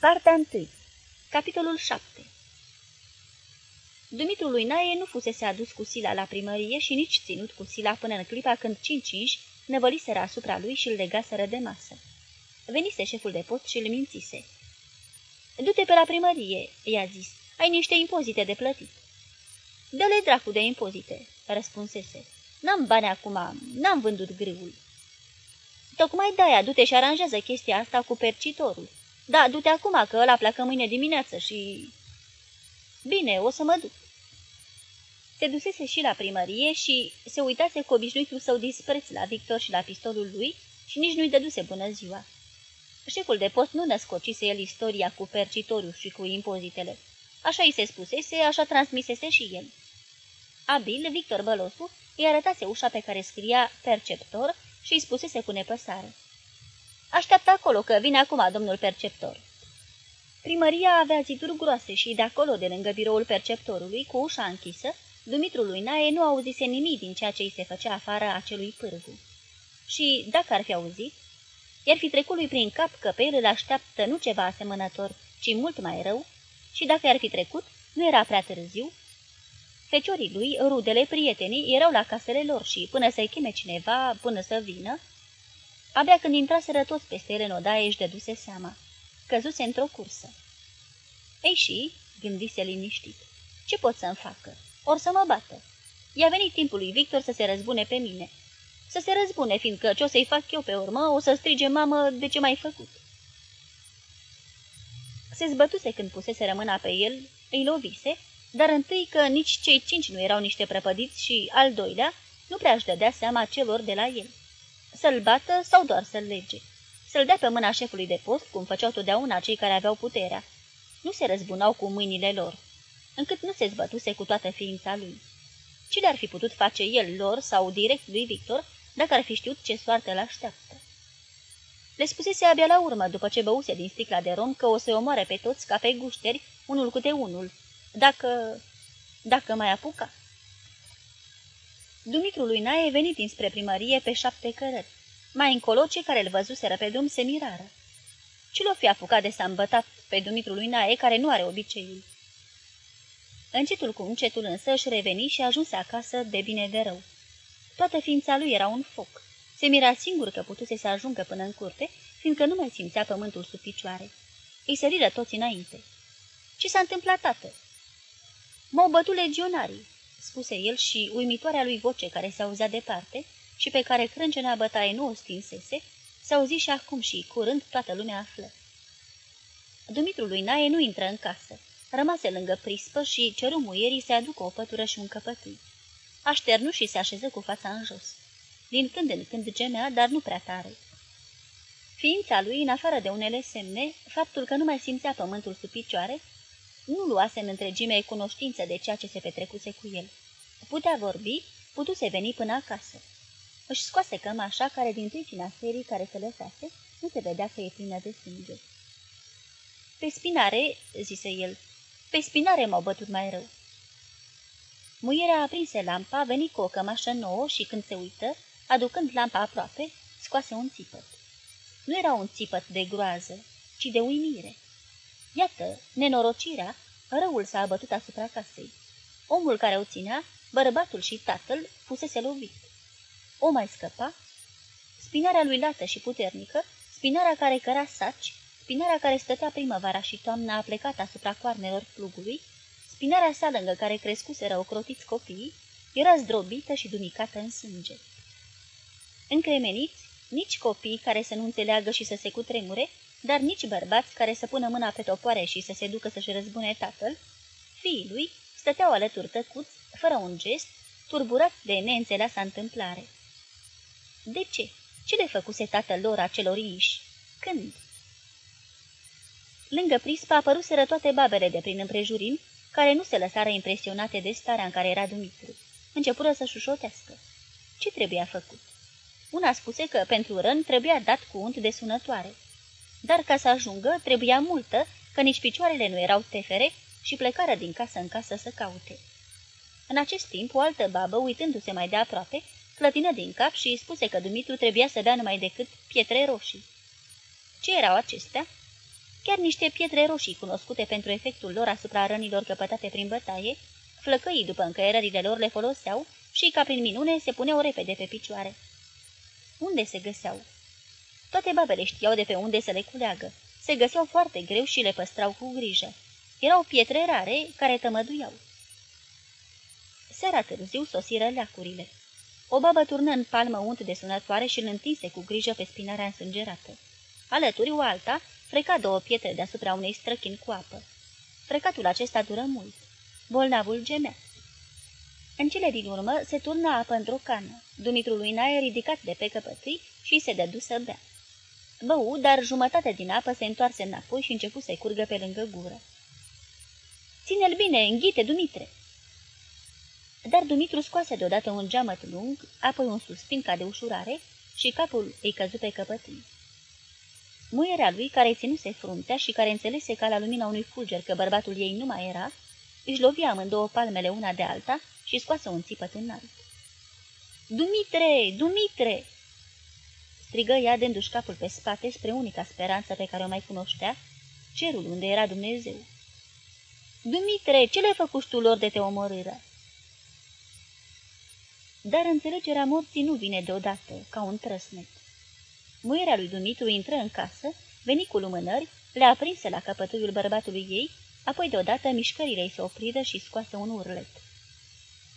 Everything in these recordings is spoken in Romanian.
Partea 1 Capitolul 7 Dumitru lui Nae nu fusese adus cu sila la primărie și nici ținut cu sila până în clipa când cinci inși năvăliseră asupra lui și îl legaseră de masă. Venise șeful de post și îl mințise. Du-te pe la primărie," i-a zis. Ai niște impozite de plătit." Dă-le dracu de impozite," răspunsese. N-am bani acum, n-am vândut grâul." Tocmai de-aia du-te și aranjează chestia asta cu percitorul. Da, du-te acum, că ăla pleacă mâine dimineață și... Bine, o să mă duc. Se dusese și la primărie și se uitase cu obișnuitul său dispreț la Victor și la pistolul lui și nici nu-i dăduse bună ziua. Șeful de post nu născocise el istoria cu percitoriu și cu impozitele. Așa îi se spusese, așa transmisese și el. Abil, Victor Bălosu îi arătase ușa pe care scria perceptor și îi spusese cu nepăsare. Așteaptă acolo, că vine acum domnul perceptor." Primăria avea ziduri groase și de acolo, de lângă biroul perceptorului, cu ușa închisă, Dumitru lui Nae nu auzise nimic din ceea ce îi se făcea afară acelui pârgu. Și, dacă ar fi auzit, iar fi trecut lui prin cap că pe el îl așteaptă nu ceva asemănător, ci mult mai rău, și dacă ar fi trecut, nu era prea târziu. Feciorii lui, rudele, prietenii, erau la casele lor și, până să-i cheme cineva, până să vină, abia când intraseră toți peste el în odaie își dăduse seama. Căzuse într-o cursă. Ei și, gândise liniștit, ce pot să-mi facă? Or să mă bată. I-a venit timpul lui Victor să se răzbune pe mine. Să se răzbune, fiindcă ce o să-i fac eu pe urmă, o să strige mamă de ce mai făcut. Se zbătuse când pusese rămâna pe el, îi lovise, dar întâi că nici cei cinci nu erau niște prăpădiți și, al doilea, nu prea își dădea seama celor de la el. Să-l bată sau doar să-l lege. Să-l dea pe mâna șefului de post, cum făceau totdeauna cei care aveau puterea. Nu se răzbunau cu mâinile lor, încât nu se zbătuse cu toată ființa lui. Ce le-ar fi putut face el lor sau direct lui Victor, dacă ar fi știut ce soartă îl așteaptă? Le spusese abia la urmă, după ce băuse din sticla de rom, că o să-i omoare pe toți ca pe gușteri, unul câte unul, dacă... dacă mai apuca. Dumitru lui Nae venit dinspre primărie pe șapte cărări. Mai încolo, cei care îl văzuseră pe drum se mirară. Ce l-o fi apucat de s-a îmbătat pe Dumitru lui Nae, care nu are obiceiul? Încetul cu încetul însă își reveni și ajunse acasă de bine de rău. Toată ființa lui era un foc. Se mira singur că putuse să ajungă până în curte, fiindcă nu mai simțea pământul sub picioare. Îi săriră toți înainte. Ce s-a întâmplat, tată?" M-au bătut legionarii," spuse el și uimitoarea lui voce care se auzea departe și pe care crâncena bătaie nu o stinsese, se auzi și acum și, curând, toată lumea află. Dumitru lui Nae nu intră în casă. Rămase lângă prispă și ceru muierii să aducă o pătură și un căpătâi. Așternu și se așeză cu fața în jos. Din când în când gemea, dar nu prea tare. Ființa lui, în afară de unele semne, faptul că nu mai simțea pământul sub picioare, nu luase în întregime cunoștință de ceea ce se petrecuse cu el. Putea vorbi, putuse veni până acasă. Își scoase cămașa care din pricina serii care se lăsase, nu se vedea că e plină de sânge. Pe spinare, zise el, pe spinare m-au bătut mai rău. Muierea aprinse lampa, veni cu o cămașă nouă și când se uită, aducând lampa aproape, scoase un țipăt. Nu era un țipăt de groază, ci de uimire. Iată, nenorocirea, răul s-a abătut asupra casei. Omul care o ținea, bărbatul și tatăl, fusese lovit. O mai scăpa? Spinarea lui lată și puternică, spinarea care căra saci, spinarea care stătea primăvara și toamna a plecat asupra coarnelor plugului, spinarea sa lângă care crescuseră ocrotiți copiii, era zdrobită și dumicată în sânge. Încremeniți, nici copii care să nu înțeleagă și să se cutremure, dar nici bărbați care să pună mâna pe topoare și să se ducă să-și răzbune tatăl, fiii lui stăteau alături tăcuți, fără un gest, turburați de neînțeleasa întâmplare. De ce? Ce le făcuse tatăl lor acelor inși? Când? Lângă prispa apăruseră toate babele de prin împrejurim, care nu se lăsară impresionate de starea în care era Dumitru. Începură să șușotească. Ce trebuia făcut? Una spuse că pentru rân trebuia dat cu unt de sunătoare. Dar ca să ajungă, trebuia multă, că nici picioarele nu erau tefere și plecară din casă în casă să caute. În acest timp, o altă babă, uitându-se mai de aproape, clătină din cap și îi spuse că Dumitru trebuia să bea numai decât pietre roșii. Ce erau acestea? Chiar niște pietre roșii cunoscute pentru efectul lor asupra rănilor căpătate prin bătaie, flăcăii după încăierările lor le foloseau și, ca prin minune, se puneau repede pe picioare. Unde se găseau? Toate babele știau de pe unde să le culeagă. Se găseau foarte greu și le păstrau cu grijă. Erau pietre rare care tămăduiau. Seara târziu sosiră leacurile. O babă turnă în palmă unt de sunătoare și îl întinse cu grijă pe spinarea însângerată. Alături o alta freca două pietre deasupra unei străchini cu apă. Frecatul acesta dură mult. Bolnavul gemea. În cele din urmă se turna apă într-o cană. Dumitru lui Nae ridicat de pe căpătâi și se dădu să bea. Bău, dar jumătate din apă se întoarse înapoi și începu să-i curgă pe lângă gură. Ține-l bine, înghite, Dumitre!" Dar Dumitru scoase deodată un geamăt lung, apoi un suspin ca de ușurare și capul îi căzu pe căpătâi. Muierea lui, care ținuse fruntea și care înțelese ca la lumina unui fulger că bărbatul ei nu mai era, își lovia amândouă palmele una de alta și scoase un țipăt înalt. Dumitre! Dumitre!" strigă ea dându-și capul pe spate spre unica speranță pe care o mai cunoștea, cerul unde era Dumnezeu. Dumitre, ce le-ai făcut tu lor de te omorâră? Dar înțelegerea morții nu vine deodată, ca un trăsnet. Muierea lui Dumitru intră în casă, veni cu lumânări, le aprinse la căpătâiul bărbatului ei, apoi deodată mișcările ei se opriră și scoase un urlet.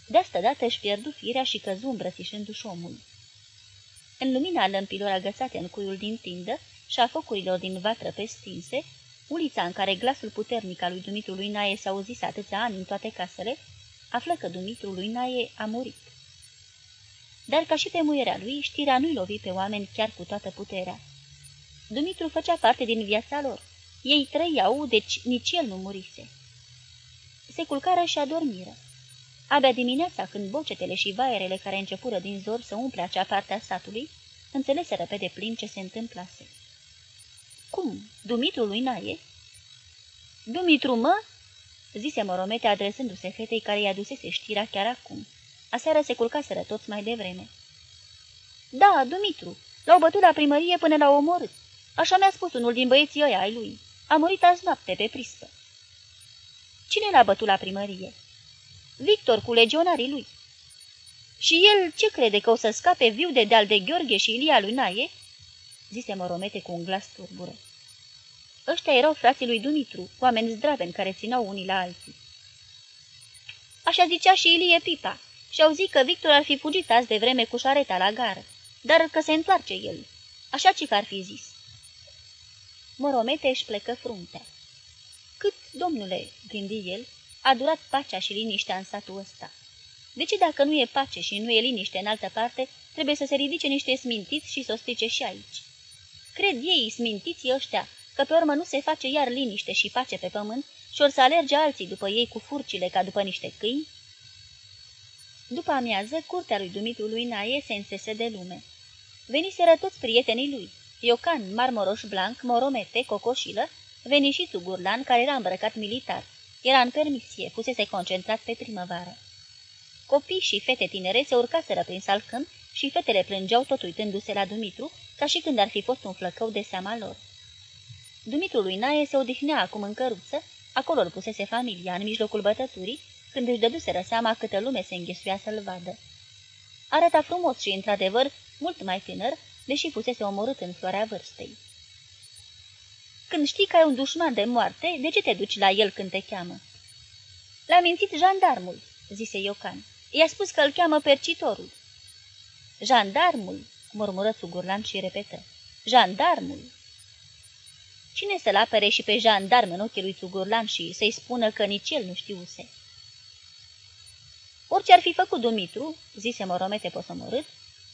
De asta dată își pierdu firea și căzu îmbrățișându-și omul. În lumina lămpilor agățate în cuiul din tindă și a focurilor din vatră pe stinse, ulița în care glasul puternic al lui Dumitru lui Nae s-a auzit atâția ani în toate casele, află că Dumitru lui Nae a murit. Dar ca și pe muierea lui, știrea nu-i lovi pe oameni chiar cu toată puterea. Dumitru făcea parte din viața lor. Ei trăiau, deci nici el nu murise. Se culcară și adormiră. Abia dimineața, când bocetele și vaierele care începură din zor să umple acea parte a satului, înțeleseră pe deplin ce se întâmplase. Cum? Dumitru lui Naie?" Dumitru, mă?" zise Moromete adresându-se fetei care i-a dusese știrea chiar acum. Aseară se culcaseră toți mai devreme. Da, Dumitru, l-au bătut la primărie până l-au omorât. Așa mi-a spus unul din băieții ăia ai lui. A murit azi noapte pe prispă. Cine l-a bătut la primărie? Victor cu legionarii lui. Și el ce crede că o să scape viu de deal de Gheorghe și Ilia lui Naie? Zise Moromete cu un glas turbură. Ăștia erau frații lui Dumitru, oameni zdraveni care ținau unii la alții. Așa zicea și Ilie Pipa și au zis că Victor ar fi fugit azi de vreme cu șareta la gară, dar că se întoarce el. Așa ce ar fi zis. Morometeș își plecă fruntea. Cât, domnule, gândi el, a durat pacea și liniștea în satul ăsta. De ce dacă nu e pace și nu e liniște în altă parte, trebuie să se ridice niște smintiți și să o strice și aici? Cred ei, smintiții ăștia, că pe urmă nu se face iar liniște și pace pe pământ și or să alerge alții după ei cu furcile ca după niște câini? După amiază, curtea lui Dumitru lui Naie se însese de lume. Veniseră toți prietenii lui, Iocan, Marmoroș Blanc, Moromete, Cocoșilă, veni și Sugurlan, care era îmbrăcat militar. Era în permisie, fusese concentrat pe primăvară. Copii și fete tinere se urcaseră prin salcâm și fetele plângeau tot uitându-se la Dumitru, ca și când ar fi fost un flăcău de seama lor. Dumitru lui Nae se odihnea acum în căruță, acolo îl pusese familia, în mijlocul bătăturii, când își dăduseră seama câtă lume se înghesuia să-l vadă. Arăta frumos și, într-adevăr, mult mai tânăr, deși fusese omorât în floarea vârstei. Când știi că ai un dușman de moarte, de ce te duci la el când te cheamă? L-a mințit jandarmul, zise Iocan. I-a spus că îl cheamă percitorul. Jandarmul, murmură Sugurlan și repetă. Jandarmul. Cine să-l apere și pe jandarm în ochii lui Sugurlan și să-i spună că nici el nu știuse? Orice ar fi făcut Dumitru, zise Moromete posomorât,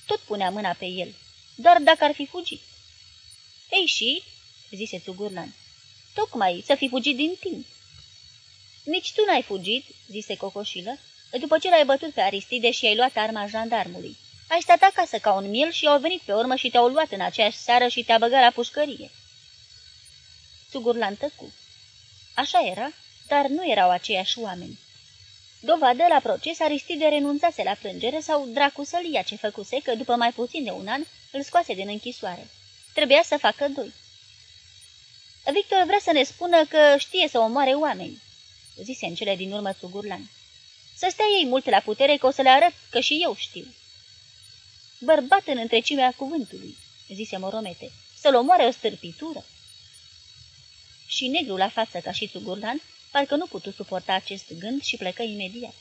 tot punea mâna pe el, doar dacă ar fi fugit. Ei și, zise Țugurlan, tocmai să fi fugit din timp. Nici tu n-ai fugit, zise Cocoșilă, după ce l-ai bătut pe Aristide și ai luat arma jandarmului. Ai stat acasă ca un miel și au venit pe urmă și te-au luat în aceeași seară și te-a băgat la pușcărie. Țugurlan tăcu. Așa era, dar nu erau aceiași oameni. Dovadă la proces, Aristide renunțase la plângere sau dracu să ia ce făcuse, că după mai puțin de un an îl scoase din închisoare. Trebuia să facă doi. Victor vrea să ne spună că știe să omoare oameni, zise în cele din urmă Țugurlan. Să stea ei mult la putere, că o să le arăt că și eu știu. Bărbat în întrecimea cuvântului, zise Moromete, să-l omoare o stârpitură. Și negru la față ca și Țugurlan, parcă nu putu suporta acest gând și plecă imediat.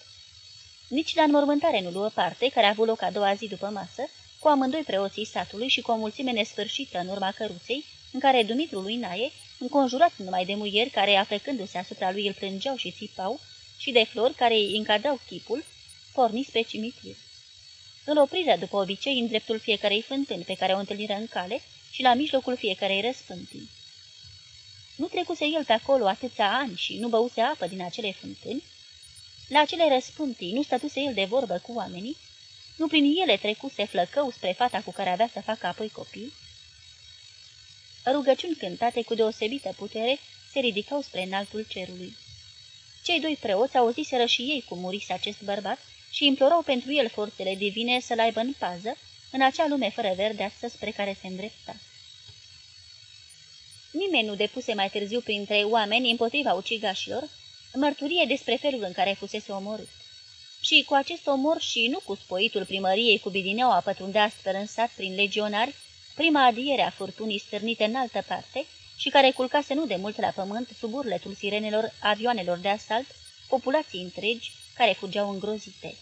Nici la înmormântare nu luă parte, care a avut loc a doua zi după masă, cu amândoi preoții satului și cu o mulțime nesfârșită în urma căruței, în care Dumitru lui Nae, înconjurat numai de muieri care, aplecându-se asupra lui, îl plângeau și țipau, și de flori care îi încadrau chipul, porni spre cimitir. Îl opriră după obicei în dreptul fiecarei fântâni pe care o întâlniră în cale și la mijlocul fiecarei răspântii. Nu trecuse el pe acolo atâția ani și nu băuse apă din acele fântâni? La acele răspântii nu stătuse el de vorbă cu oamenii? Nu prin ele trecuse flăcău spre fata cu care avea să facă apoi copii? Rugăciuni cântate cu deosebită putere se ridicau spre înaltul cerului. Cei doi preoți auziseră și ei cum murise acest bărbat și implorau pentru el forțele divine să-l aibă în pază în acea lume fără verdeață spre care se îndrepta. Nimeni nu depuse mai târziu printre oameni împotriva ucigașilor mărturie despre felul în care fusese omorât. Și cu acest omor și nu cu spoitul primăriei cu bidineaua pătrundea astfel în sat prin legionari, prima adiere a furtunii stârnite în altă parte și care culcase nu de mult la pământ sub urletul sirenelor avioanelor de asalt, populații întregi care fugeau îngrozite.